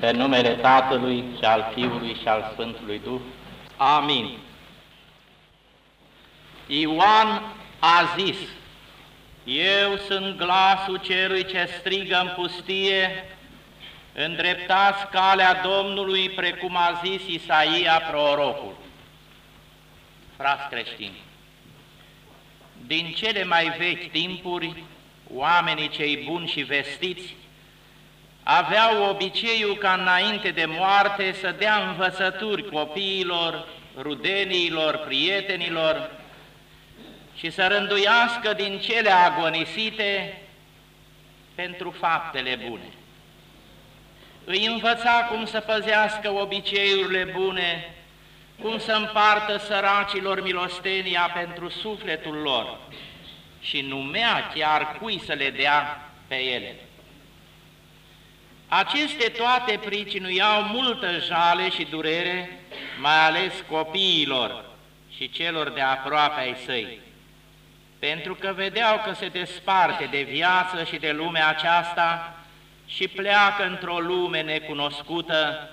Pe numele Tatălui și al Fiului și al Sfântului Duh. Amin. Ioan a zis, Eu sunt glasul celui ce strigă în pustie, îndreptați calea Domnului, precum a zis Isaia prorocul. Frați creștini, din cele mai vechi timpuri, oamenii cei buni și vestiți aveau obiceiul ca înainte de moarte să dea învățături copiilor, rudeniilor, prietenilor și să rânduiască din cele agonisite pentru faptele bune. Îi învăța cum să păzească obiceiurile bune, cum să împartă săracilor milostenia pentru sufletul lor și numea chiar cui să le dea pe ele. Aceste toate pricinuiau multă jale și durere, mai ales copiilor și celor de aproape ai săi, pentru că vedeau că se desparte de viață și de lumea aceasta și pleacă într-o lume necunoscută,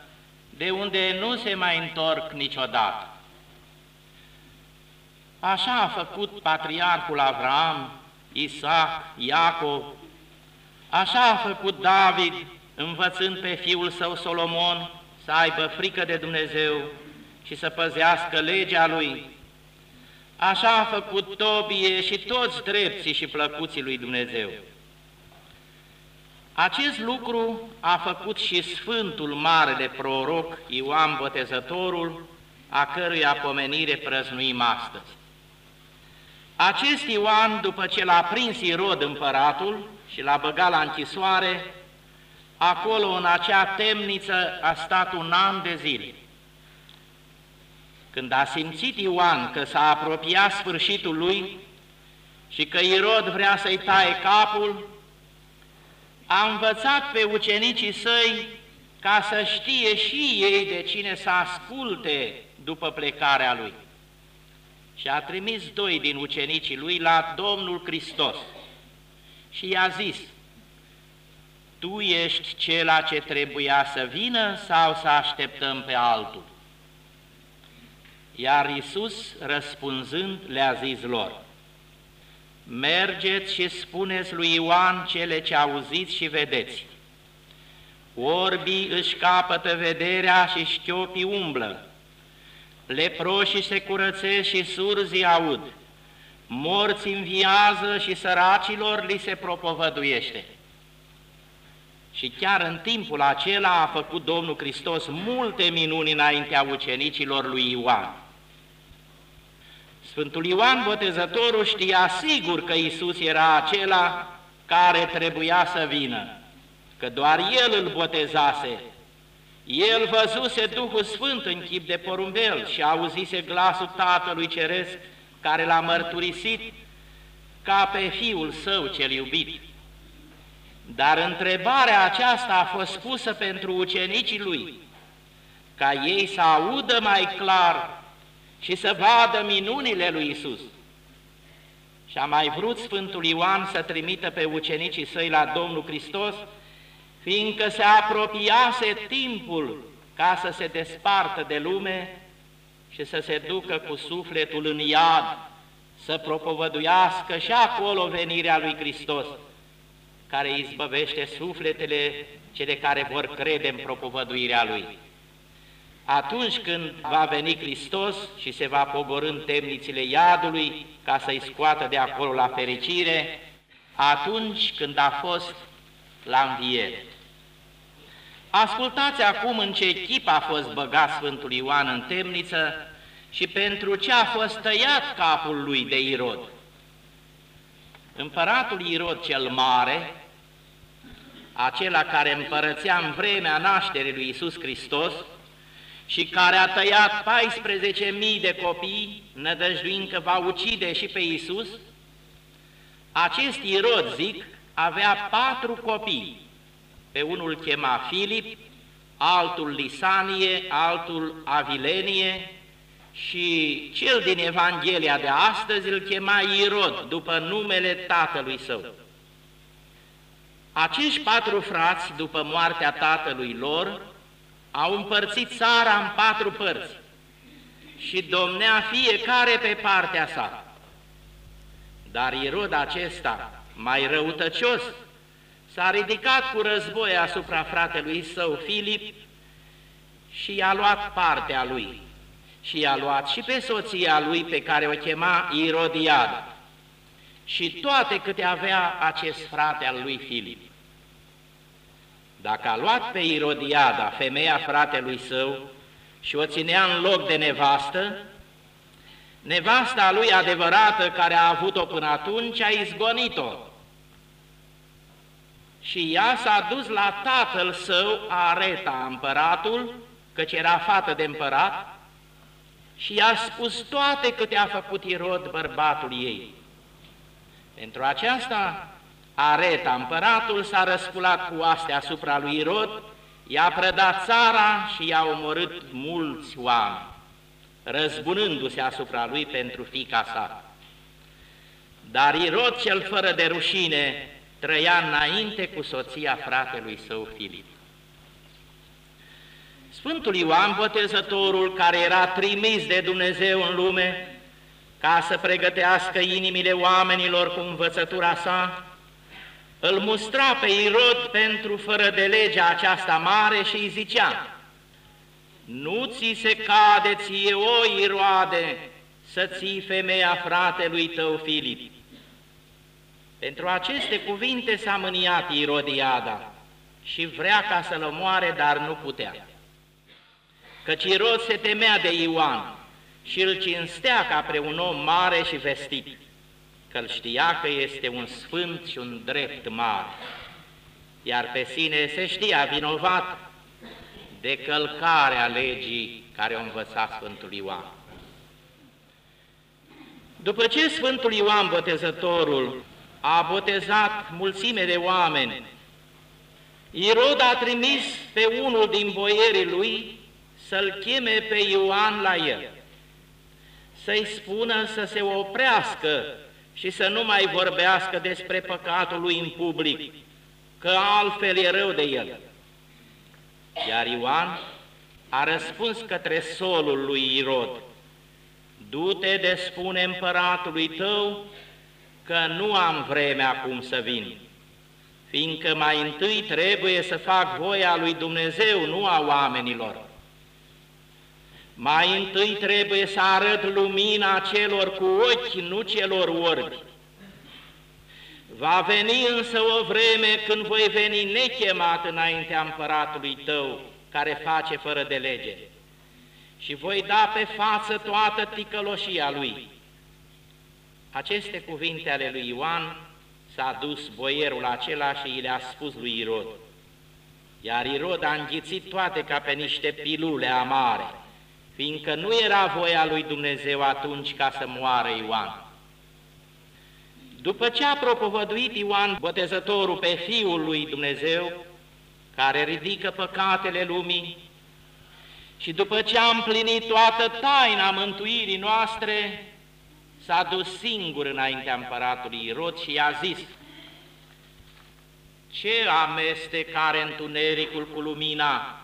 de unde nu se mai întorc niciodată. Așa a făcut patriarhul Avram, Isaac, Iacov, așa a făcut David, învățând pe fiul său Solomon să aibă frică de Dumnezeu și să păzească legea lui. Așa a făcut Tobie și toți drepții și plăcuții lui Dumnezeu. Acest lucru a făcut și Sfântul Marele Proroc Ioan Botezătorul, a căruia pomenire prăznuim astăzi. Acest Ioan, după ce l-a prins Irod împăratul și l-a băgat la închisoare, acolo în acea temniță a stat un an de zile. Când a simțit Ioan că s-a apropiat sfârșitul lui și că Irod vrea să-i taie capul, a învățat pe ucenicii săi ca să știe și ei de cine să asculte după plecarea lui. Și a trimis doi din ucenicii lui la Domnul Hristos și i-a zis, Tu ești cela ce trebuia să vină sau să așteptăm pe altul? Iar Iisus, răspunzând, le-a zis lor, Mergeți și spuneți lui Ioan cele ce auziți și vedeți. Orbii își capătă vederea și șchiopii umblă, leproșii se curățesc și surzii aud, morți înviază și săracilor li se propovăduiește. Și chiar în timpul acela a făcut Domnul Hristos multe minuni înaintea ucenicilor lui Ioan. Sfântul Ioan Botezătorul știa sigur că Isus era acela care trebuia să vină, că doar El îl botezase. El văzuse Duhul Sfânt în chip de porumbel și auzise glasul Tatălui Ceresc care l-a mărturisit ca pe Fiul Său cel iubit. Dar întrebarea aceasta a fost pusă pentru ucenicii Lui, ca ei să audă mai clar și să vadă minunile lui Isus. Și a mai vrut Sfântul Ioan să trimită pe ucenicii săi la Domnul Hristos, fiindcă se apropiase timpul ca să se despartă de lume și să se ducă cu sufletul în iad, să propovăduiască și acolo venirea lui Hristos, care izbăvește sufletele cele care vor crede în propovăduirea Lui. Atunci când va veni Hristos și se va pogorâ în temnițile iadului ca să-i scoată de acolo la fericire, atunci când a fost la înviere. Ascultați acum în ce chip a fost băgat Sfântul Ioan în temniță și pentru ce a fost tăiat capul lui de Irod. Împăratul Irod cel Mare, acela care împărățea în vremea nașterii lui Isus Hristos, și care a tăiat 14.000 de copii, nădăjduind că va ucide și pe Iisus, acest Irod, zic, avea patru copii. Pe unul chema Filip, altul Lisanie, altul Avilenie și cel din Evanghelia de astăzi îl chema Irod, după numele tatălui său. Acești patru frați, după moartea tatălui lor, au împărțit țara în patru părți și domnea fiecare pe partea sa. Dar Irod acesta, mai răutăcios, s-a ridicat cu război asupra fratelui său Filip și i-a luat partea lui și i-a luat și pe soția lui pe care o chema Irodiad și toate câte avea acest frate al lui Filip. Dacă a luat pe Irodiada, femeia fratelui său, și o ținea în loc de nevastă, nevasta lui adevărată care a avut-o până atunci a izgonit-o. Și ea s-a dus la tatăl său, Areta, împăratul, căci era fată de împărat, și i-a spus toate câte a făcut Irod, bărbatul ei. Pentru aceasta, Areta, împăratul, s-a răsculat cu astea asupra lui Irod, i-a prădat țara și i-a omorât mulți oameni, răzbunându-se asupra lui pentru fica sa. Dar Irod cel fără de rușine trăia înainte cu soția fratelui său Filip. Sfântul Ioan Botezătorul, care era trimis de Dumnezeu în lume ca să pregătească inimile oamenilor cu învățătura sa, îl mustra pe Irod pentru fără de legea aceasta mare și îi zicea, Nu ți se cade ție, o Iroade, să ții femeia fratelui tău Filip. Pentru aceste cuvinte s-a mâniat Irodiada și vrea ca să-l omoare, dar nu putea. Căci Irod se temea de Ioan și îl cinstea ca pre un om mare și vestit că îl știa că este un sfânt și un drept mare, iar pe sine se știa vinovat de călcarea legii care o învăța Sfântul Ioan. După ce Sfântul Ioan Botezătorul a botezat mulțime de oameni, Irod a trimis pe unul din boierii lui să-l cheme pe Ioan la el, să-i spună să se oprească și să nu mai vorbească despre păcatul lui în public, că altfel e rău de el. Iar Ioan a răspuns către solul lui Irod, Du-te de spune împăratului tău că nu am vreme acum să vin, fiindcă mai întâi trebuie să fac voia lui Dumnezeu, nu a oamenilor. Mai întâi trebuie să arăt lumina celor cu ochi, nu celor orbi. Va veni însă o vreme când voi veni nechemat înaintea împăratului tău, care face fără de lege, și voi da pe față toată ticăloșia lui. Aceste cuvinte ale lui Ioan s-a dus boierul acela și i le-a spus lui Irod. Iar Irod a înghițit toate ca pe niște pilule amare fiindcă nu era voia lui Dumnezeu atunci ca să moară Ioan. După ce a propovăduit Ioan Botezătorul pe Fiul lui Dumnezeu, care ridică păcatele lumii, și după ce a împlinit toată taina mântuirii noastre, s-a dus singur înaintea împăratului Irod și i-a zis, Ce amestecare întunericul cu lumina,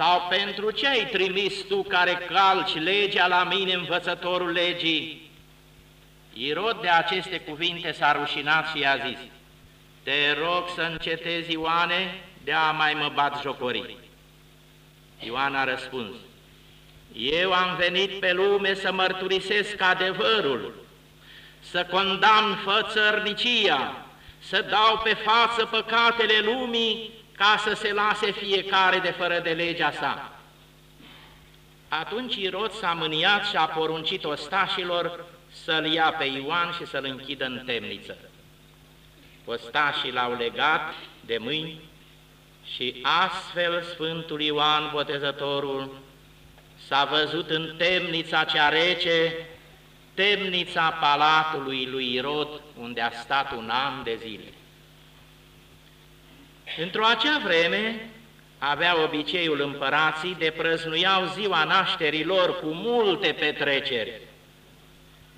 sau pentru ce ai trimis tu care calci legea la mine, învățătorul legii? Irod de aceste cuvinte s-a rușinat și i-a zis, Te rog să încetezi, Ioane, de a mai mă bat jocorii. Ioan a răspuns, Eu am venit pe lume să mărturisesc adevărul, să condamn fățărnicia, să dau pe față păcatele lumii ca să se lase fiecare de fără de legea sa. Atunci Irod s-a mâniat și a poruncit ostașilor să-l ia pe Ioan și să-l închidă în temniță. Ostașii l-au legat de mâini și astfel Sfântul Ioan Botezătorul s-a văzut în temnița cea rece, temnița palatului lui Irod, unde a stat un an de zile. Într-o acea vreme avea obiceiul împărații de prăznuiau ziua nașterii lor cu multe petreceri.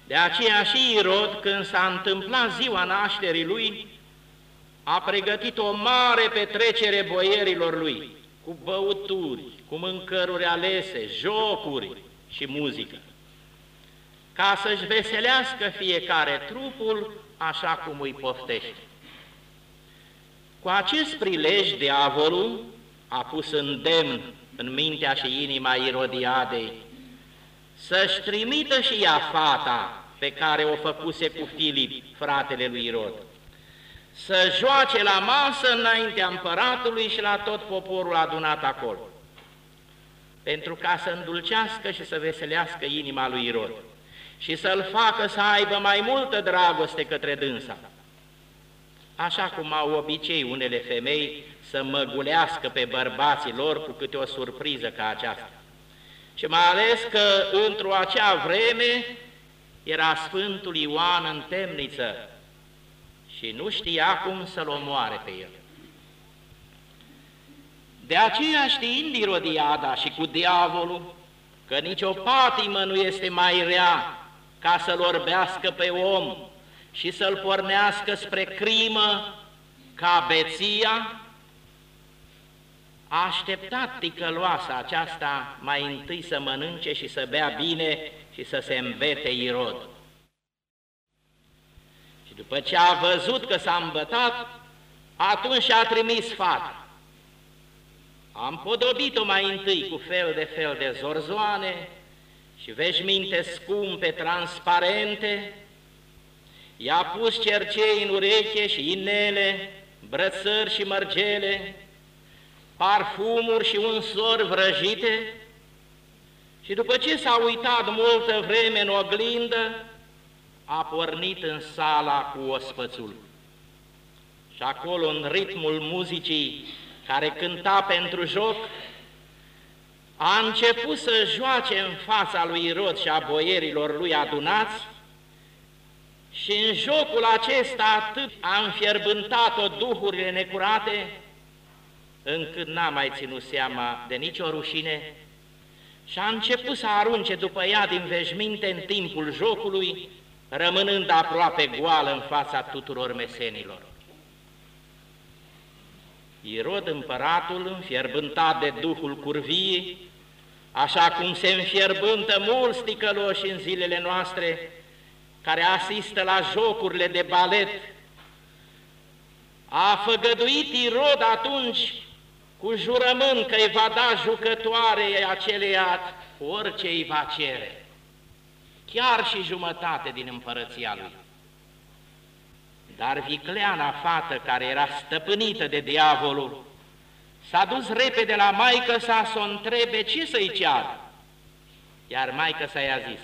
De aceea și Irod, când s-a întâmplat ziua nașterii lui, a pregătit o mare petrecere boierilor lui cu băuturi, cu mâncăruri alese, jocuri și muzică, ca să-și veselească fiecare trupul așa cum îi poftește. Cu acest prilej, diavolul a pus îndemn în mintea și inima Irodiadei să-și trimită și ea fata pe care o făcuse cu Filip, fratele lui Irod, să joace la masă înaintea împăratului și la tot poporul adunat acolo, pentru ca să îndulcească și să veselească inima lui Irod și să-l facă să aibă mai multă dragoste către dânsa. Așa cum au obicei unele femei să măgulească pe bărbații lor cu câte o surpriză ca aceasta. Și mai ales că într-o acea vreme era Sfântul Ioan în temniță și nu știa cum să-l omoare pe el. De aceea știind Irodiada și cu diavolul că nicio patimă nu este mai rea ca să-l orbească pe om și să-l pornească spre crimă ca beția, a așteptat ticăloasa aceasta mai întâi să mănânce și să bea bine și să se îmbete Irod. Și după ce a văzut că s-a îmbătat, atunci a trimis fata. Am podobit-o mai întâi cu fel de fel de zorzoane și veșminte scumpe, transparente, i-a pus cercei în ureche și inele, brățări și mărgele, parfumuri și unsori vrăjite, și după ce s-a uitat multă vreme în oglindă, a pornit în sala cu ospățul. Și acolo, în ritmul muzicii care cânta pentru joc, a început să joace în fața lui Irod și a boierilor lui adunați și în jocul acesta atât a înfierbântat-o duhurile necurate, încât n-a mai ținut seama de nicio rușine și a început să arunce după ea din veșminte în timpul jocului, rămânând aproape goală în fața tuturor mesenilor. Irod împăratul, înfierbântat de duhul curviei, așa cum se înfierbântă mulți ticăloși în zilele noastre, care asistă la jocurile de balet, a făgăduit Irod atunci cu jurământ că îi va da jucătoare aceleia orice îi va cere, chiar și jumătate din împărăția lui. Dar vicleana fată care era stăpânită de diavolul, s-a dus repede la maică sa să o întrebe ce să-i ceară. Iar maică sa i-a zis,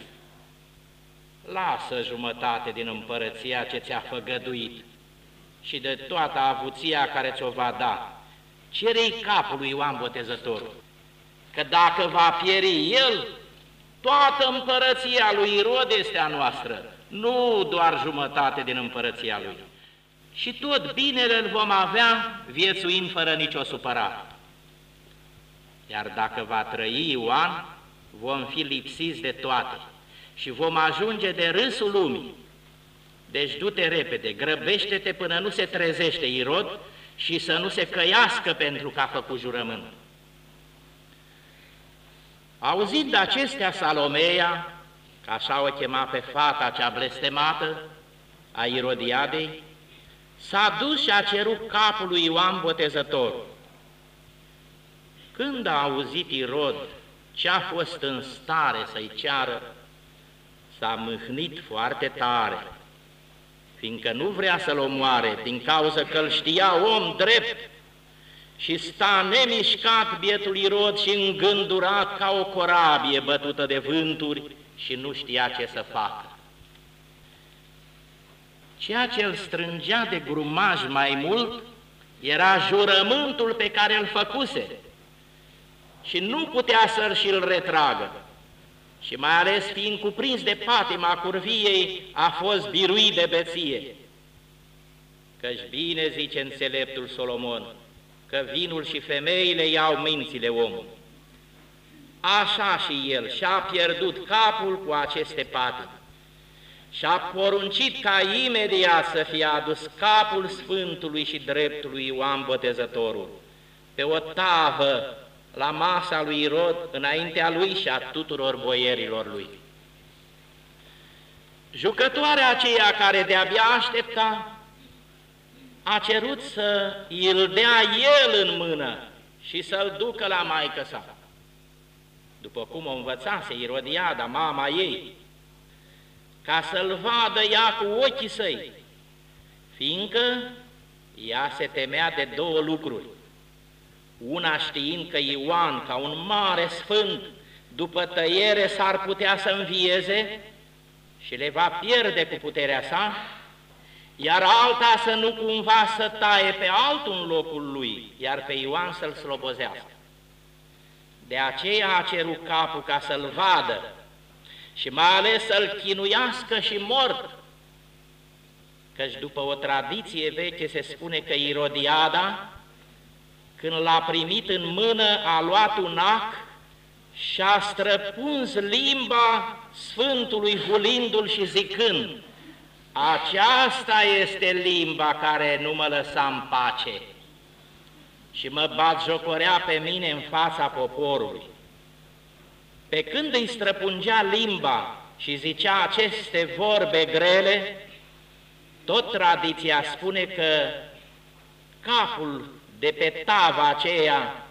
lasă jumătate din împărăția ce ți-a făgăduit și de toată avuția care ți-o va da, cere-i capul lui Ioan Botezătorul, că dacă va pieri el, toată împărăția lui Irod este a noastră, nu doar jumătate din împărăția lui. Și tot binele îl vom avea viețuind fără nicio supărare. Iar dacă va trăi Ioan, vom fi lipsiți de toate și vom ajunge de râsul lumii. Deci du-te repede, grăbește-te până nu se trezește Irod și să nu se căiască pentru că a făcut jurământ. Auzind acestea, Salomeia, că așa o chema pe fata cea blestemată a Irodiadei, s-a dus și a cerut capul lui Ioan Botezător. Când a auzit Irod ce a fost în stare să-i ceară, s-a mâhnit foarte tare fiindcă nu vrea să-l omoare, din cauza că îl știa om drept și sta nemișcat bietul Irod și îngândurat ca o corabie bătută de vânturi și nu știa ce să facă. Ceea ce îl strângea de grumaj mai mult era jurământul pe care îl făcuse și nu putea să-l și-l retragă și mai ales fiind cuprins de patima curviei, a fost biruit de beție. Căci bine zice înțeleptul Solomon, că vinul și femeile iau mințile omului. Așa și el și-a pierdut capul cu aceste patimi și-a poruncit ca imediat să fie adus capul Sfântului și dreptului Ioan Botezătorul, pe o tavă la masa lui Irod, înaintea lui și a tuturor boierilor lui. Jucătoarea aceea care de-abia aștepta, a cerut să îl dea el în mână și să-l ducă la maică sa. După cum o învățase Irodiada, mama ei, ca să-l vadă ea cu ochii săi, fiindcă ea se temea de două lucruri. Una știind că Ioan, ca un mare sfânt, după tăiere s-ar putea să învieze și le va pierde cu puterea sa, iar alta să nu cumva să taie pe altul în locul lui, iar pe Ioan să-l slobozească. De aceea a cerut capul ca să-l vadă și mai ales să-l chinuiască și mort, căci după o tradiție veche se spune că Irodiada, când l-a primit în mână, a luat un ac și a străpuns limba Sfântului hulindu-l și zicând, aceasta este limba care nu mă lăsa în pace și mă bat jocorea pe mine în fața poporului. Pe când îi străpungea limba și zicea aceste vorbe grele, tot tradiția spune că capul de pe tava aceea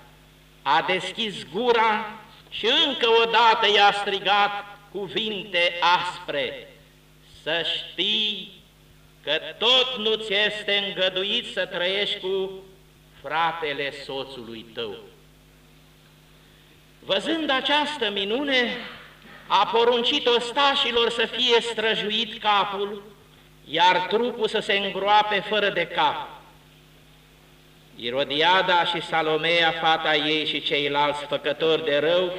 a deschis gura și încă o dată i-a strigat cuvinte aspre, să știi că tot nu ți este îngăduit să trăiești cu fratele soțului tău. Văzând această minune, a poruncit ostașilor să fie străjuit capul, iar trupul să se îngroape fără de cap. Irodiada și Salomea, fata ei și ceilalți făcători de rău,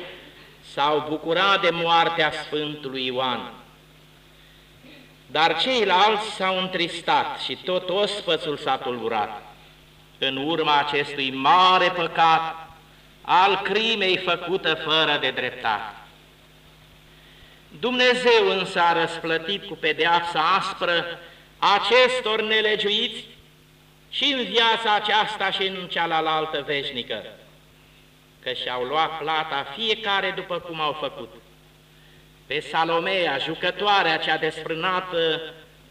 s-au bucurat de moartea Sfântului Ioan. Dar ceilalți s-au întristat și tot ospățul s-a tulburat. În urma acestui mare păcat al crimei făcută fără de dreptate. Dumnezeu însă a răsplătit cu pedeapsa aspră acestor nelegiuiți și în viața aceasta și în cealaltă veșnică, că și-au luat plata fiecare după cum au făcut. Pe Salomea, jucătoarea cea desfrânată,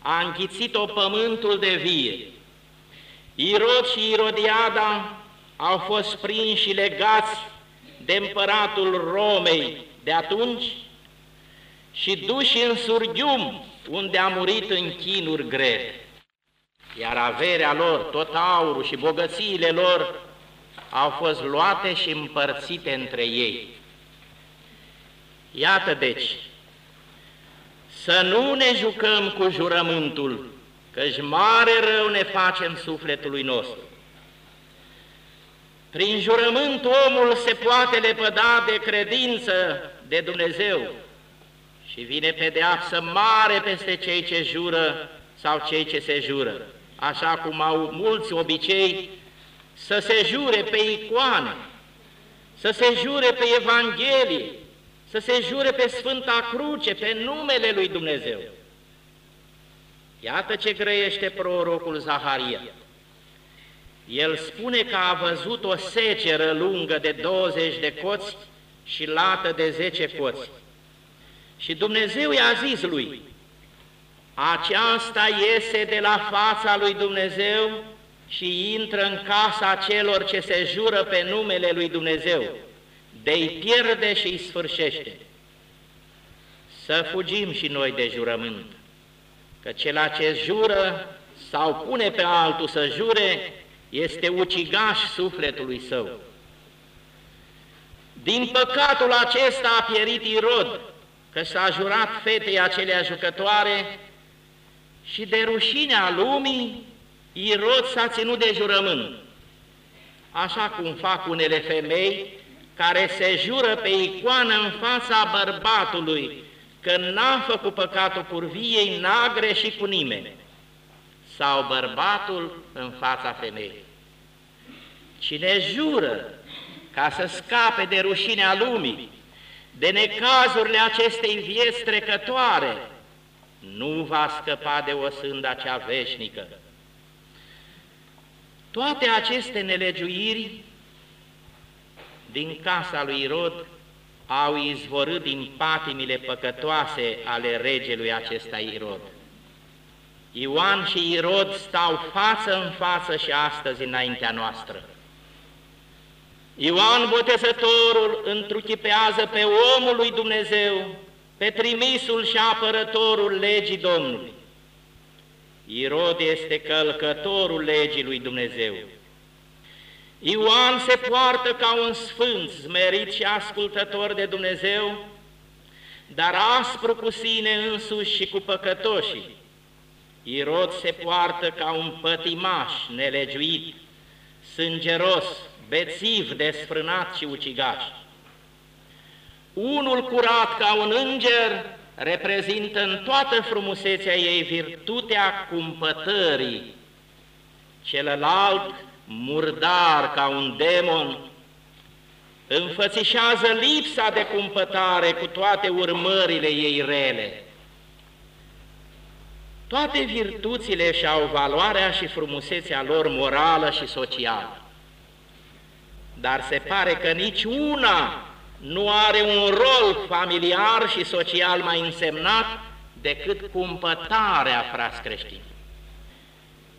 a înghițit-o pământul de vie. Irod și Irodiada au fost prinși și legați de împăratul Romei de atunci și duși în surghium, unde a murit în chinuri grele. Iar averea lor, tot aurul și bogățiile lor, au fost luate și împărțite între ei. Iată deci, să nu ne jucăm cu jurământul, căci mare rău ne facem sufletului nostru. Prin jurământ omul se poate lepăda de credință de Dumnezeu și vine pedeapsă mare peste cei ce jură sau cei ce se jură, așa cum au mulți obicei să se jure pe icoane, să se jure pe Evanghelie, să se jure pe Sfânta Cruce, pe numele lui Dumnezeu. Iată ce grăiește prorocul Zaharia. El spune că a văzut o seceră lungă de 20 de coți și lată de 10 coți. Și Dumnezeu i-a zis lui, aceasta iese de la fața lui Dumnezeu și intră în casa celor ce se jură pe numele lui Dumnezeu, de-i pierde și îi sfârșește. Să fugim și noi de jurământ, că cela ce jură sau pune pe altul să jure, este ucigaș sufletului său. Din păcatul acesta a pierit Irod, că s-a jurat fetei acelea jucătoare și de rușinea lumii Irod s-a ținut de jurământ, așa cum fac unele femei care se jură pe icoană în fața bărbatului că n-a făcut păcatul curviei, n-a greșit cu nimeni, sau bărbatul în fața femeii. Cine jură ca să scape de rușinea lumii, de necazurile acestei vieți trecătoare, nu va scăpa de o sânda cea veșnică. Toate aceste nelegiuiri din casa lui Irod au izvorât din patimile păcătoase ale regelui acesta Irod. Ioan și Irod stau față în față și astăzi înaintea noastră. Ioan Botezătorul întruchipează pe omul lui Dumnezeu, pe trimisul și apărătorul legii Domnului. Irod este călcătorul legii lui Dumnezeu. Ioan se poartă ca un sfânt, smerit și ascultător de Dumnezeu, dar aspru cu sine însuși și cu păcătoșii. Irod se poartă ca un pătimaș nelegiuit, sângeros, bețiv, desfrânat și ucigaș. Unul curat ca un înger reprezintă în toată frumusețea ei virtutea cumpătării, celălalt murdar ca un demon, înfățișează lipsa de cumpătare cu toate urmările ei rele. Toate virtuțile și-au valoarea și frumusețea lor morală și socială. Dar se pare că nici una nu are un rol familiar și social mai însemnat decât cumpătarea frați creștini.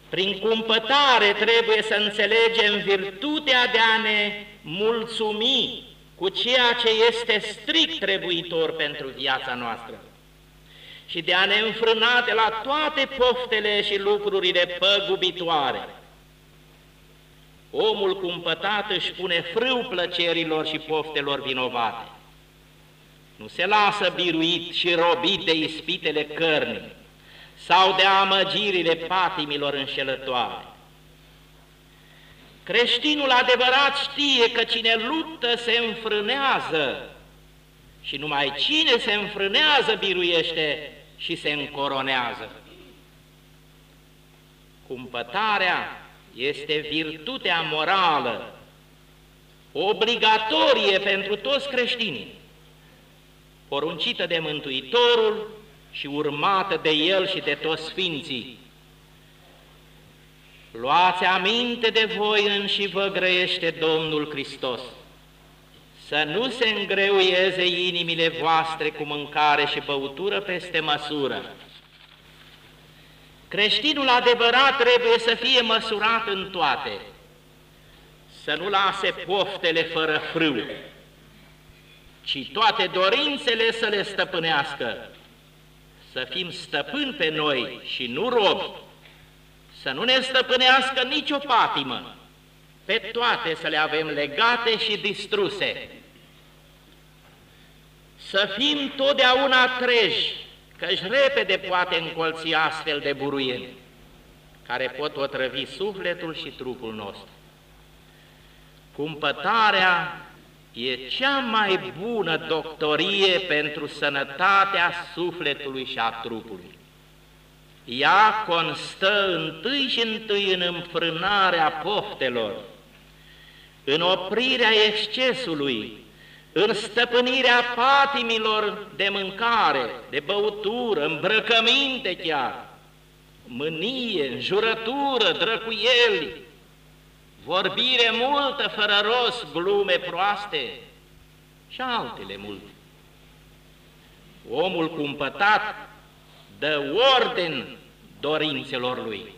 Prin cumpătare trebuie să înțelegem virtutea de a ne mulțumi cu ceea ce este strict trebuitor pentru viața noastră și de a ne înfrâna de la toate poftele și lucrurile păgubitoare. Omul cumpătat își pune frâu plăcerilor și poftelor vinovate. Nu se lasă biruit și robit de ispitele cărnii sau de amăgirile patimilor înșelătoare. Creștinul adevărat știe că cine luptă se înfrânează și numai cine se înfrânează biruiește și se încoronează. Cumpătarea este virtutea morală, obligatorie pentru toți creștinii, poruncită de Mântuitorul și urmată de El și de toți Sfinții. Luați aminte de voi și vă grăiește Domnul Hristos, să nu se îngreuieze inimile voastre cu mâncare și băutură peste măsură. Creștinul adevărat trebuie să fie măsurat în toate, să nu lase poftele fără frâu, ci toate dorințele să le stăpânească, să fim stăpâni pe noi și nu robi, să nu ne stăpânească nicio patimă, pe toate să le avem legate și distruse, să fim totdeauna treji, căci repede poate încolți astfel de buruieni, care pot otrăvi sufletul și trupul nostru. Cumpătarea e cea mai bună doctorie pentru sănătatea sufletului și a trupului. Ea constă întâi și întâi în înfrânarea poftelor, în oprirea excesului, în stăpânirea patimilor de mâncare, de băutură, îmbrăcăminte chiar, mânie, înjurătură, drăcuieli, vorbire multă fără rost, glume proaste și altele multe. Omul cumpătat dă orden dorințelor lui.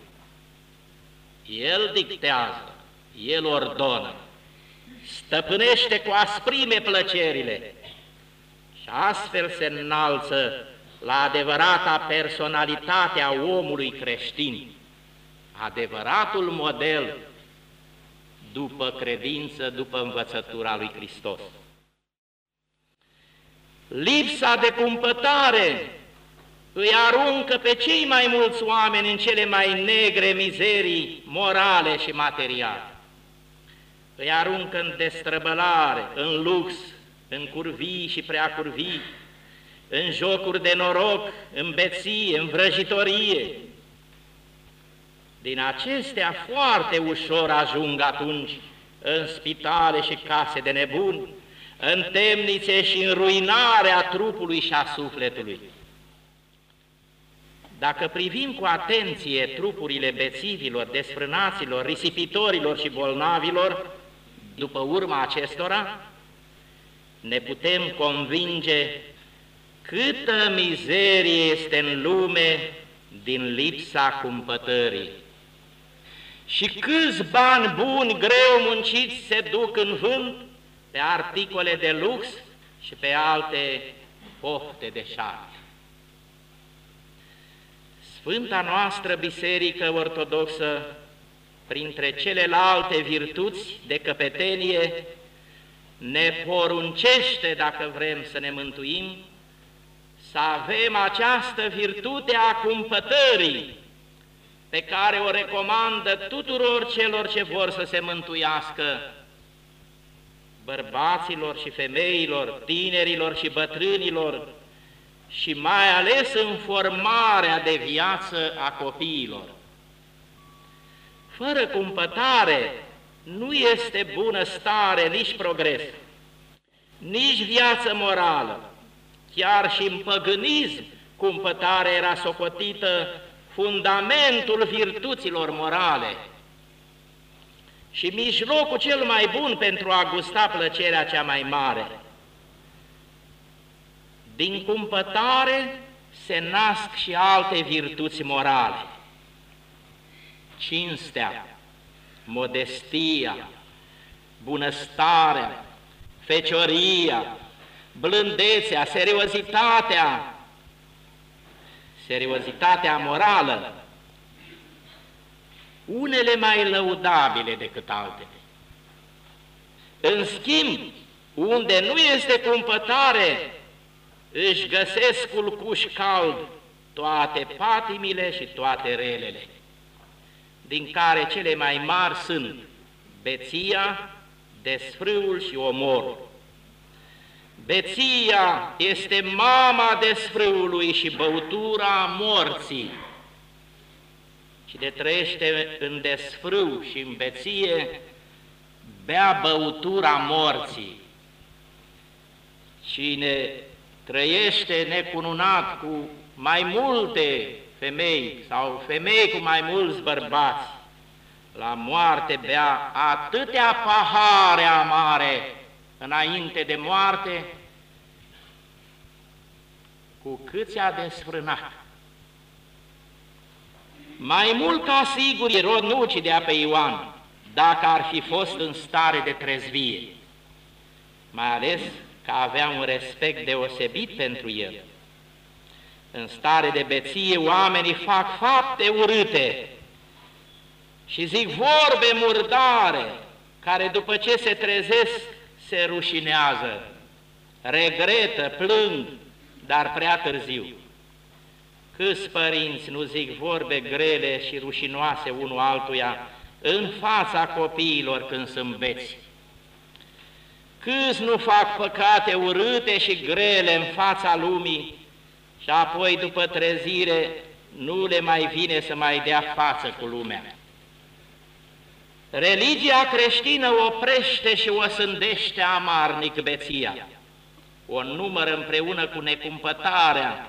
El dictează, el ordonă, stăpânește cu asprime plăcerile și astfel se înalță la adevărata personalitate a omului creștin, adevăratul model după credință, după învățătura lui Hristos. Lipsa de cumpătare îi aruncă pe cei mai mulți oameni în cele mai negre mizerii morale și materiale. Îi aruncă în destrăbălare, în lux, în curvii și prea curvii, în jocuri de noroc, în beție, în vrăjitorie, din acestea foarte ușor ajung atunci în spitale și case de nebuni, în temnițe și în ruinarea trupului și a sufletului. Dacă privim cu atenție trupurile bețivilor, desfrânaților, risipitorilor și bolnavilor, după urma acestora, ne putem convinge câtă mizerie este în lume din lipsa cumpătării. Și câți bani buni, greu munciți, se duc în vânt pe articole de lux și pe alte pofte de șarte. Sfânta noastră Biserică Ortodoxă, printre celelalte virtuți de căpetenie, ne poruncește, dacă vrem să ne mântuim, să avem această virtute a cumpătării, pe care o recomandă tuturor celor ce vor să se mântuiască, bărbaților și femeilor, tinerilor și bătrânilor, și mai ales în formarea de viață a copiilor. Fără cumpătare nu este bună stare, nici progres, nici viață morală. Chiar și în păgânism cumpătarea era socotită fundamentul virtuților morale și mijlocul cel mai bun pentru a gusta plăcerea cea mai mare. Din cumpătare se nasc și alte virtuți morale. Cinstea, modestia, bunăstarea, fecioria, blândețea, seriozitatea, seriozitatea morală, unele mai lăudabile decât altele. În schimb, unde nu este cumpătare, își găsesc culcuș cald toate patimile și toate relele, din care cele mai mari sunt beția, desfrâul și omorul. Beția este mama desfrâului și băutura morții. Și de trăiește în desfrâu și în beție, bea băutura morții. Cine trăiește necununat cu mai multe femei sau femei cu mai mulți bărbați, la moarte bea atâtea pahare amare înainte de moarte, cu cât a desfrânat. Mai mult ca sigur, Irod nu ucidea pe Ioan, dacă ar fi fost în stare de trezvie, mai ales că avea un respect deosebit pentru el. În stare de beție, oamenii fac fapte urâte și zic vorbe murdare, care după ce se trezesc, se rușinează, regretă, plâng, dar prea târziu. Câți părinți nu zic vorbe grele și rușinoase unul altuia în fața copiilor când sunt beți? Câți nu fac păcate urâte și grele în fața lumii și apoi după trezire nu le mai vine să mai dea față cu lumea? Religia creștină oprește și o sândește amarnic beția, o numără împreună cu necumpătarea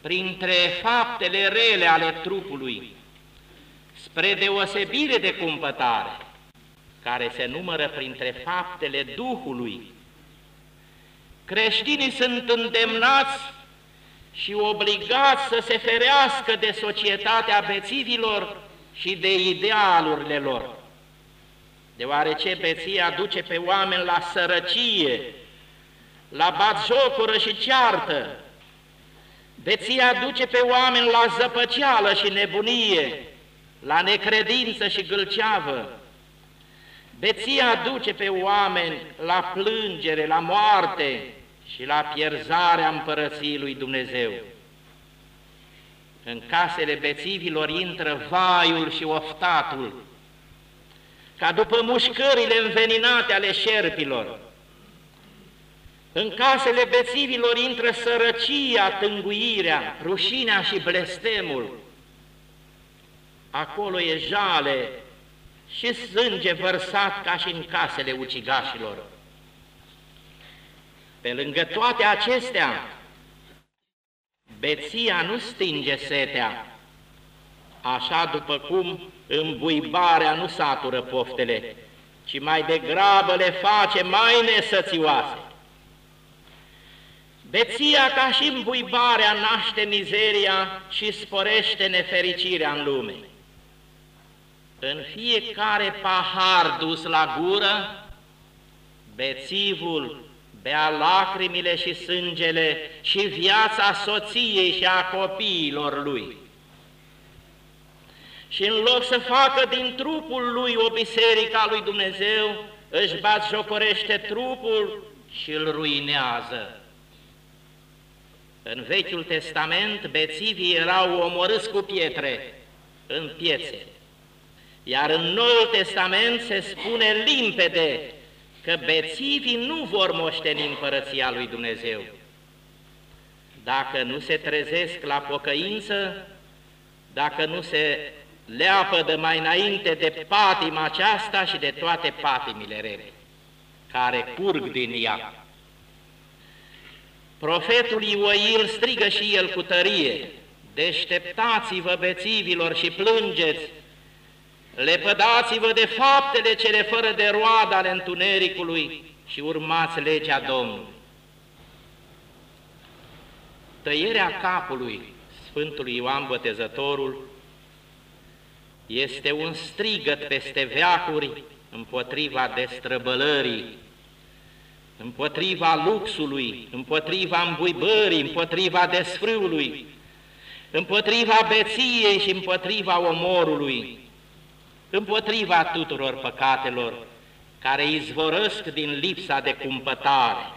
printre faptele rele ale trupului, spre deosebire de cumpătare, care se numără printre faptele Duhului. Creștinii sunt îndemnați și obligați să se ferească de societatea bețivilor și de idealurile lor deoarece beția duce pe oameni la sărăcie, la batjocură și ceartă. Beția duce pe oameni la zăpăceală și nebunie, la necredință și gâlceavă. Beția duce pe oameni la plângere, la moarte și la pierzarea împărăției lui Dumnezeu. În casele bețivilor intră vaiul și oftatul, ca după mușcările înveninate ale șerpilor. În casele bețivilor intră sărăcia, tânguirea, rușinea și blestemul. Acolo e jale și sânge vărsat ca și în casele ucigașilor. Pe lângă toate acestea, beția nu stinge setea, așa după cum îmbuibarea nu satură poftele, ci mai degrabă le face mai nesățioase. Beția ca și îmbuibarea naște mizeria și sporește nefericirea în lume. În fiecare pahar dus la gură, bețivul bea lacrimile și sângele și viața soției și a copiilor lui. Și în loc să facă din trupul lui o biserică a lui Dumnezeu, își bat jocorește trupul și îl ruinează. În Vechiul Testament, bețivii erau omorâți cu pietre în piețe, iar în Noul Testament se spune limpede că bețivii nu vor moșteni împărăția lui Dumnezeu. Dacă nu se trezesc la pocăință, dacă nu se leapă de mai înainte de patima aceasta și de toate patimile rele, care curg din ea. Profetul Ioil strigă și el cu tărie, Deșteptați-vă bețivilor și plângeți, lepădați-vă de faptele cele fără de roadă ale întunericului și urmați legea Domnului. Tăierea capului Sfântului Ioan Botezătorul este un strigăt peste veacuri împotriva destrăbălării, împotriva luxului, împotriva îmbuibării, împotriva desfrâului, împotriva beției și împotriva omorului, împotriva tuturor păcatelor care izvorăsc din lipsa de cumpătare.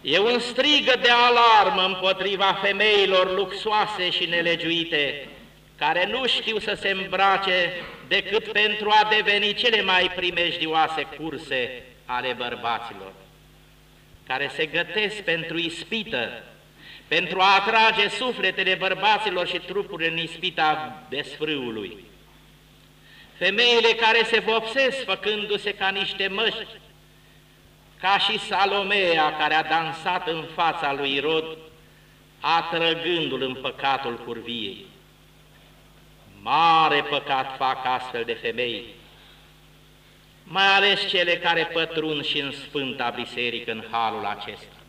E un strigă de alarmă împotriva femeilor luxoase și nelegiuite, care nu știu să se îmbrace decât pentru a deveni cele mai primejdioase curse ale bărbaților, care se gătesc pentru ispită, pentru a atrage sufletele bărbaților și trupurile în ispita desfrâului. Femeile care se vopsesc făcându-se ca niște măști, ca și Salomea care a dansat în fața lui Irod, atrăgându-l în păcatul curviei. Mare păcat fac astfel de femei, mai ales cele care pătrund și în Sfânta Biserică în halul acesta.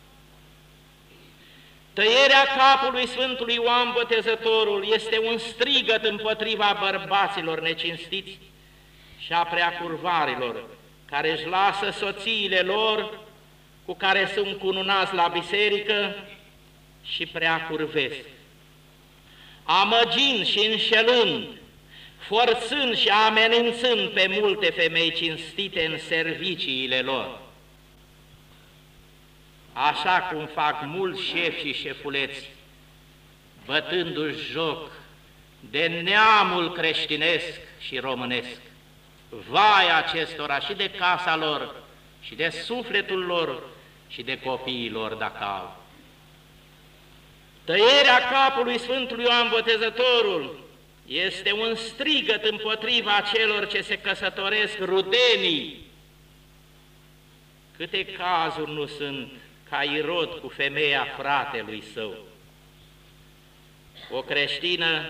Tăierea capului Sfântului Ioan Botezătorul este un strigăt împotriva bărbaților necinstiți și a preacurvarilor, care își lasă soțiile lor cu care sunt cununați la biserică și preacurvesc amăgind și înșelând, forțând și amenințând pe multe femei cinstite în serviciile lor. Așa cum fac mulți șefi și șefuleți, bătându-și joc de neamul creștinesc și românesc. Vai acestora și de casa lor, și de sufletul lor, și de copiii lor dacă au. Tăierea capului Sfântului Ioan Botezătorul este un strigăt împotriva celor ce se căsătoresc rudenii. Câte cazuri nu sunt ca Irod cu femeia fratelui său. O creștină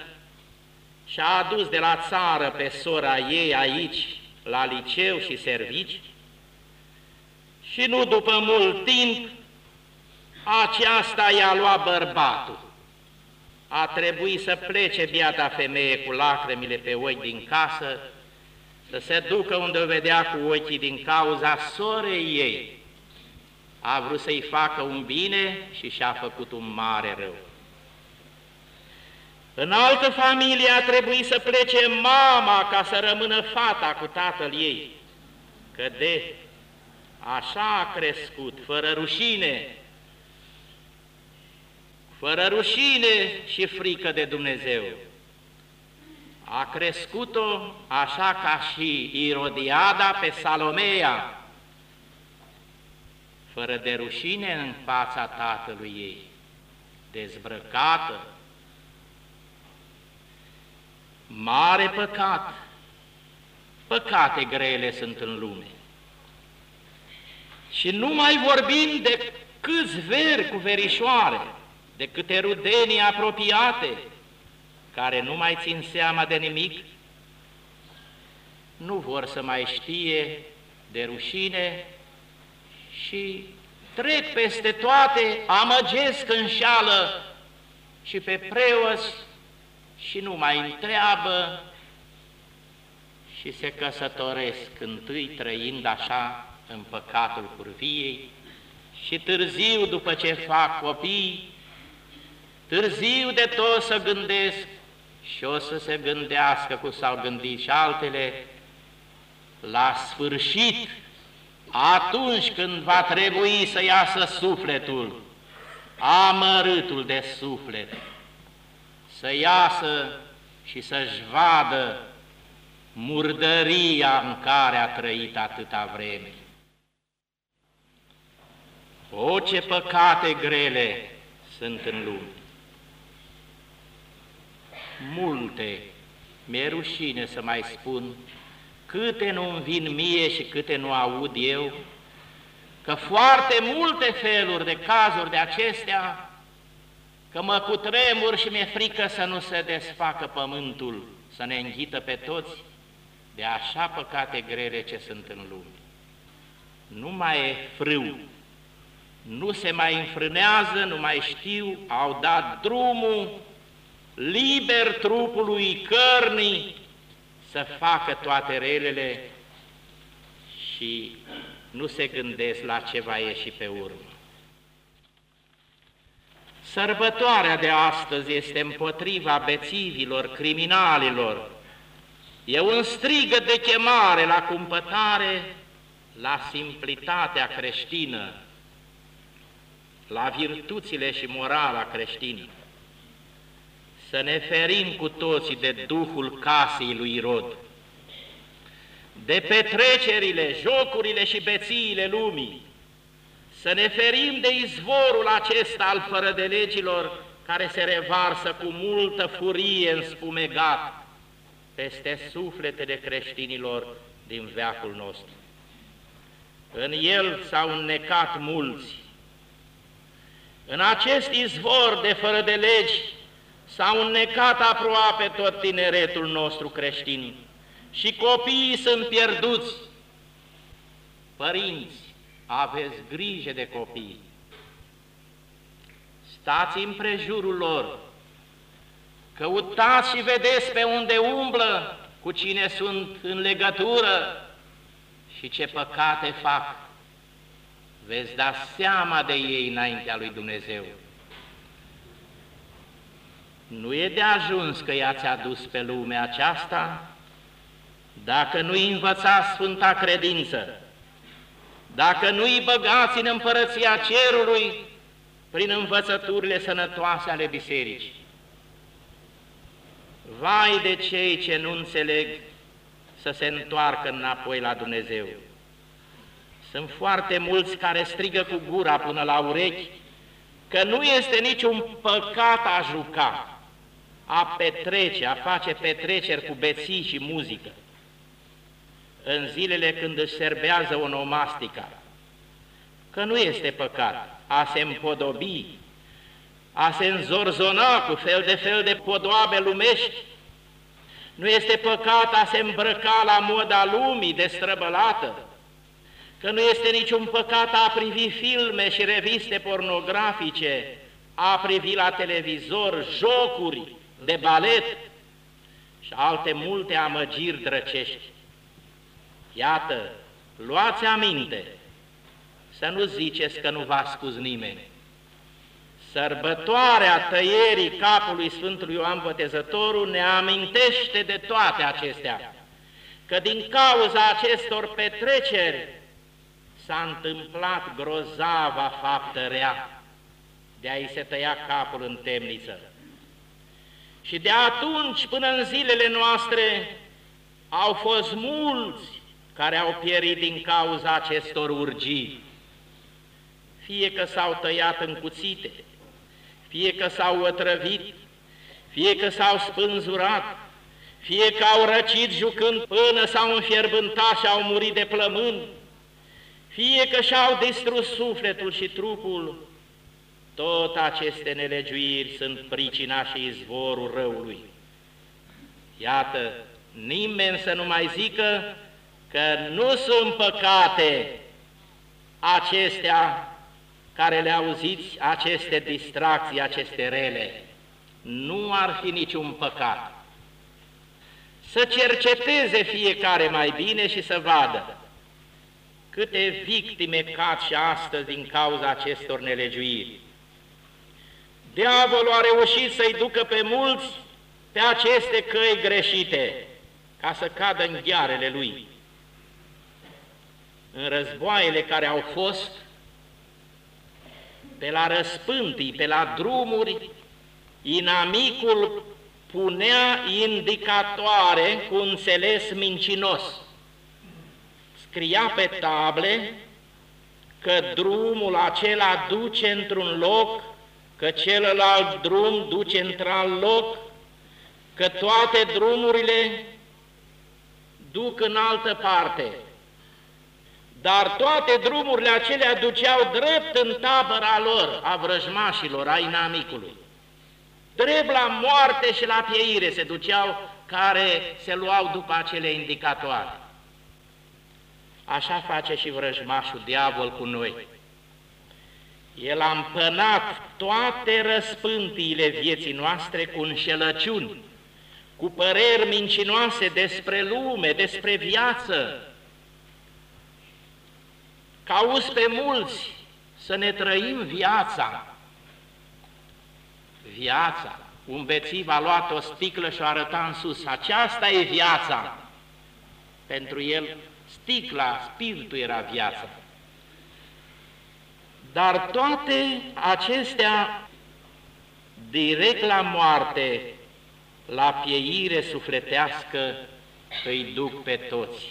și-a adus de la țară pe sora ei aici, la liceu și servici, și nu după mult timp aceasta i-a luat bărbatul. A trebuit să plece biata femeie cu lacrimile pe ochi din casă, să se ducă unde o vedea cu ochii din cauza sorei ei. A vrut să-i facă un bine și și-a făcut un mare rău. În altă familie a trebuit să plece mama ca să rămână fata cu tatăl ei, că de așa a crescut, fără rușine, fără rușine și frică de Dumnezeu. A crescut-o așa ca și Irodiada pe Salomea, fără de rușine în fața tatălui ei, dezbrăcată. Mare păcat, păcate grele sunt în lume. Și nu mai vorbim de câți veri cu verișoare, de câte rudenii apropiate, care nu mai țin seama de nimic, nu vor să mai știe de rușine și trec peste toate, amăgesc înșeală și pe preoți și nu mai întreabă și se căsătoresc întâi trăind așa în păcatul curviei și târziu după ce fac copii, târziu de tot să gândesc și o să se gândească cu s-au gândit și altele, la sfârșit, atunci când va trebui să iasă sufletul, amărâtul de suflet, să iasă și să-și vadă murdăria în care a trăit atâta vreme. O, ce păcate grele sunt în lume! Multe, mi-e rușine să mai spun, câte nu-mi vin mie și câte nu aud eu, că foarte multe feluri de cazuri de acestea, că mă cutremur și mi-e frică să nu se desfacă pământul, să ne înghită pe toți, de așa păcate grele ce sunt în lume. Nu mai e frâu, nu se mai înfrânează, nu mai știu, au dat drumul liber trupului cărnii să facă toate relele și nu se gândesc la ce va ieși pe urmă. Sărbătoarea de astăzi este împotriva bețivilor, criminalilor. E un strigă de chemare la cumpătare, la simplitatea creștină, la virtuțile și morala creștină. Să ne ferim cu toții de duhul casei lui Rod, de petrecerile, jocurile și bețiile lumii, să ne ferim de izvorul acesta al fără de legilor care se revarsă cu multă furie în spumegat peste sufletele creștinilor din veacul nostru. În el s-au înnecat mulți. În acest izvor de fără de legi s-au înnecat aproape tot tineretul nostru creștin și copiii sunt pierduți. Părinți, aveți grijă de copii. Stați în prejurul lor, căutați și vedeți pe unde umblă, cu cine sunt în legătură și ce păcate fac. Veți da seama de ei înaintea lui Dumnezeu. Nu e de ajuns că i-ați adus pe lumea aceasta dacă nu-i învățați Sfânta Credință, dacă nu-i băgați în împărăția cerului prin învățăturile sănătoase ale bisericii. Vai de cei ce nu înțeleg să se întoarcă înapoi la Dumnezeu. Sunt foarte mulți care strigă cu gura până la urechi că nu este niciun păcat a juca, a petrece, a face petreceri cu beții și muzică. În zilele când își serbează onomastica, că nu este păcat a se împodobi, a se înzorzona cu fel de fel de podoabe lumești, nu este păcat a se îmbrăca la moda lumii destrăbălată, că nu este niciun păcat a privi filme și reviste pornografice, a privi la televizor jocuri de balet și alte multe amăgiri drăcești. Iată, luați aminte, să nu ziceți că nu v-a spus nimeni. Sărbătoarea tăierii capului Sfântului Ioan Botezătorul ne amintește de toate acestea, că din cauza acestor petreceri s-a întâmplat grozava faptă rea de a-i se tăia capul în temniță. Și de atunci până în zilele noastre au fost mulți care au pierit din cauza acestor urgii, fie că s-au tăiat în cuțite, fie că s-au otrăvit, fie că s-au spânzurat, fie că au răcit jucând până s-au înfierbântat și au murit de plămân, fie că și-au distrus sufletul și trupul, tot aceste nelegiuiri sunt pricina și izvorul răului. Iată, nimeni să nu mai zică că nu sunt păcate acestea care le auziți aceste distracții, aceste rele, nu ar fi niciun păcat. Să cerceteze fiecare mai bine și să vadă câte victime cad și astăzi din cauza acestor nelegiuiri. Diavolul a reușit să-i ducă pe mulți pe aceste căi greșite, ca să cadă în ghearele lui. În războaiele care au fost, pe la răspântii, pe la drumuri, inamicul punea indicatoare cu înțeles mincinos. Scria pe table că drumul acela duce într-un loc, că celălalt drum duce într-alt loc, că toate drumurile duc în altă parte. Dar toate drumurile acelea duceau drept în tabăra lor, a vrăjmașilor, a inamicului. Drept la moarte și la pieire se duceau care se luau după acele indicatoare. Așa face și vrăjmașul diavol cu noi. El a împănat toate răspântiile vieții noastre cu înșelăciuni, cu păreri mincinoase despre lume, despre viață, Cauți pe mulți să ne trăim viața. Viața. Un bețiv a luat o sticlă și o arăta în sus. Aceasta e viața. Pentru el, sticla, spiritul era viața. Dar toate acestea direct la moarte, la pieire sufletească, îi duc pe toți.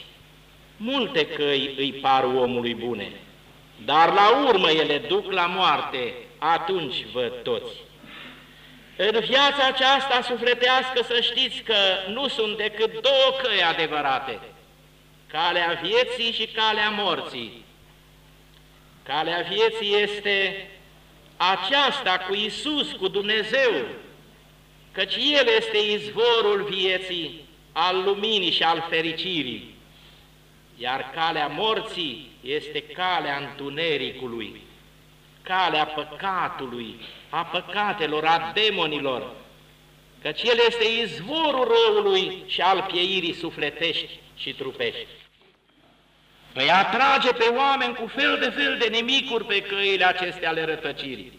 Multe căi îi par omului bune, dar la urmă ele duc la moarte, atunci văd toți. În viața aceasta sufletească să știți că nu sunt decât două căi adevărate, calea vieții și calea morții. Calea vieții este aceasta cu Isus, cu Dumnezeu, căci El este izvorul vieții, al luminii și al fericirii iar calea morții este calea întunericului, calea păcatului, a păcatelor, a demonilor, căci el este izvorul răului și al pieirii sufletești și trupești. Îi atrage pe oameni cu fel de fel de nimicuri pe căile acestea ale rătăcirii.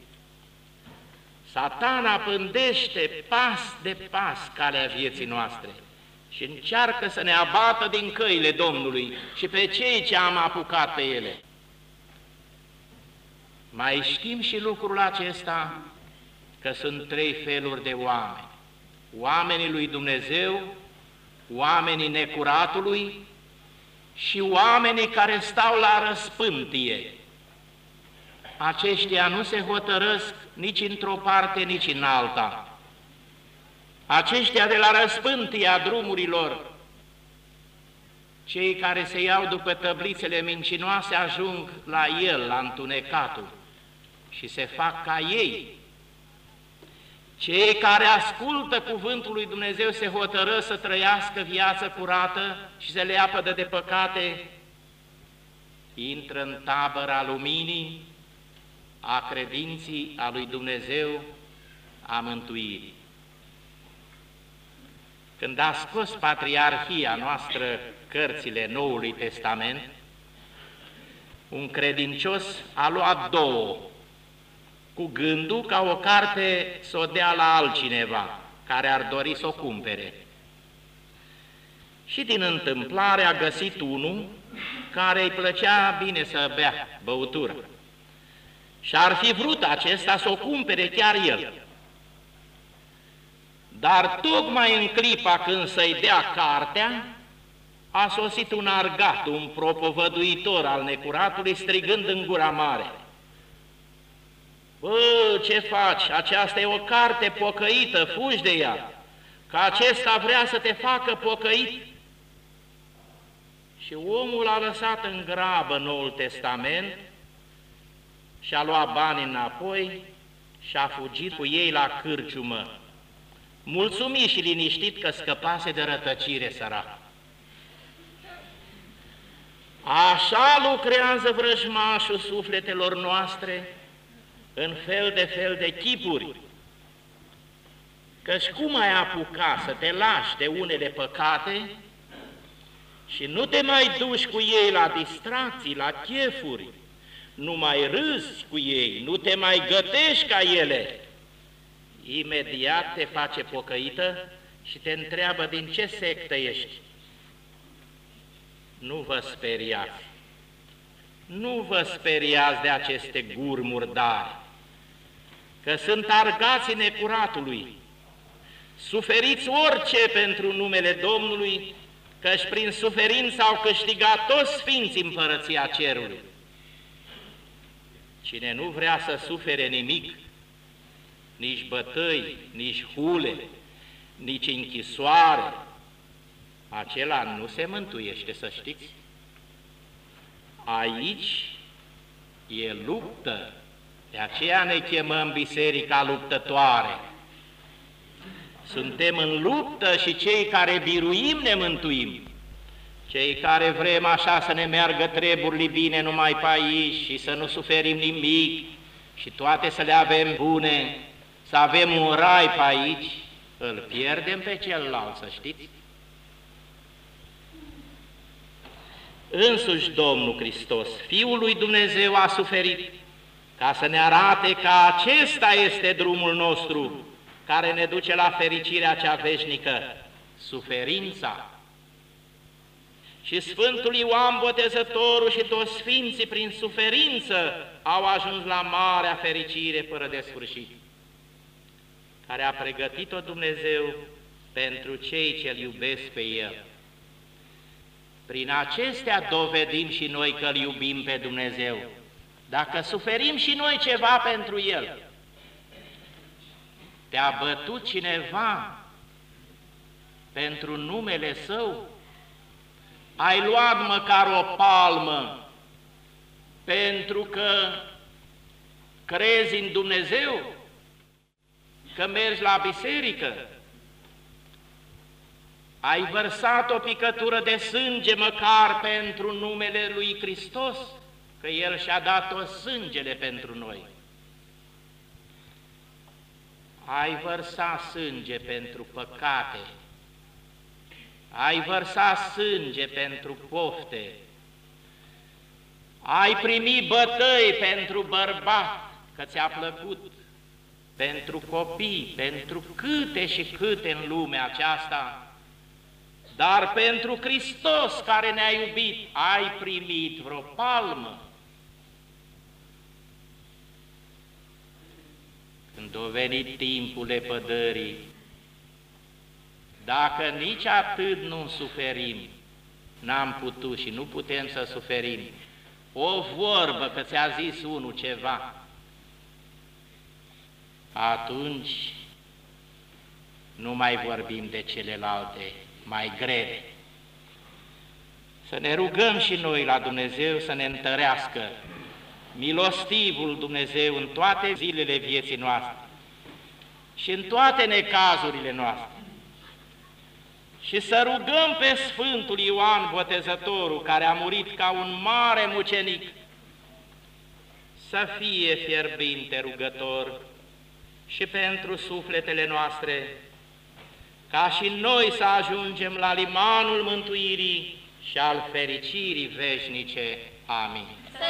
Satana pândește pas de pas calea vieții noastre și încearcă să ne abată din căile Domnului și pe cei ce am apucat pe ele. Mai știm și lucrul acesta că sunt trei feluri de oameni. Oamenii lui Dumnezeu, oamenii necuratului și oamenii care stau la răspântie. Aceștia nu se hotărăsc nici într-o parte, nici în alta aceștia de la răspântia drumurilor, cei care se iau după tăblițele mincinoase ajung la el, la întunecatul, și se fac ca ei. Cei care ascultă cuvântul lui Dumnezeu se hotără să trăiască viață curată și să le apădă de păcate, intră în tabăra luminii, a credinții a lui Dumnezeu, a mântuirii. Când a scos Patriarhia noastră cărțile Noului Testament, un credincios a luat două, cu gândul ca o carte să o dea la altcineva care ar dori să o cumpere. Și din întâmplare a găsit unul care îi plăcea bine să bea băutură. Și ar fi vrut acesta să o cumpere chiar el. Dar tocmai în clipa când să-i dea cartea, a sosit un argat, un propovăduitor al necuratului, strigând în gura mare. Bă, ce faci? Aceasta e o carte pocăită, fugi de ea, că acesta vrea să te facă pocăit. Și omul a lăsat în grabă Noul Testament și a luat banii înapoi și a fugit cu ei la cârciumă mulțumit și liniștit că scăpase de rătăcire sărac. Așa lucrează vrăjmașul sufletelor noastre în fel de fel de chipuri. Căci cum ai apuca să te lași de unele păcate și nu te mai duci cu ei la distracții, la chefuri, nu mai râzi cu ei, nu te mai gătești ca ele, imediat te face pocăită și te întreabă din ce sectă ești. Nu vă speriați, nu vă speriați de aceste guri murdare, că sunt argații necuratului. Suferiți orice pentru numele Domnului, căci prin suferință au câștigat toți sfinții împărăția cerului. Cine nu vrea să sufere nimic, nici bătăi, nici hule, nici închisoare, acela nu se mântuiește, să știți. Aici e luptă, de aceea ne chemăm biserica luptătoare. Suntem în luptă și cei care biruim ne mântuim. Cei care vrem așa să ne meargă treburile bine numai pe aici și să nu suferim nimic și toate să le avem bune, să avem un rai pe aici, îl pierdem pe celălalt, să știți. Însuși Domnul Hristos, Fiul lui Dumnezeu, a suferit ca să ne arate că acesta este drumul nostru care ne duce la fericirea cea veșnică, suferința. Și Sfântul Ioan Botezătorul și toți Sfinții prin suferință au ajuns la marea fericire fără de sfârșit, care a pregătit-o Dumnezeu pentru cei ce-L iubesc pe El. Prin acestea dovedim și noi că îl iubim pe Dumnezeu. Dacă suferim și noi ceva pentru El, te-a bătut cineva pentru numele Său, ai luat măcar o palmă pentru că crezi în Dumnezeu, că mergi la biserică, ai vărsat o picătură de sânge măcar pentru numele lui Hristos, că El și-a dat-o sângele pentru noi. Ai vărsat sânge pentru păcate, ai vărsat sânge pentru pofte, ai primit bătăi pentru bărbat, că ți-a plăcut, pentru copii, pentru câte și câte în lumea aceasta, dar pentru Hristos care ne-a iubit, ai primit vreo palmă. Când a venit timpul lepădării, dacă nici atât nu suferim, n-am putut și nu putem să suferim, o vorbă că ți-a zis unul ceva, atunci nu mai vorbim de celelalte mai grele. Să ne rugăm și noi la Dumnezeu să ne întărească milostivul Dumnezeu în toate zilele vieții noastre și în toate necazurile noastre. Și să rugăm pe Sfântul Ioan Botezătorul, care a murit ca un mare mucenic, să fie fierbinte rugător și pentru sufletele noastre, ca și noi să ajungem la limanul mântuirii și al fericirii veșnice. Amin. Să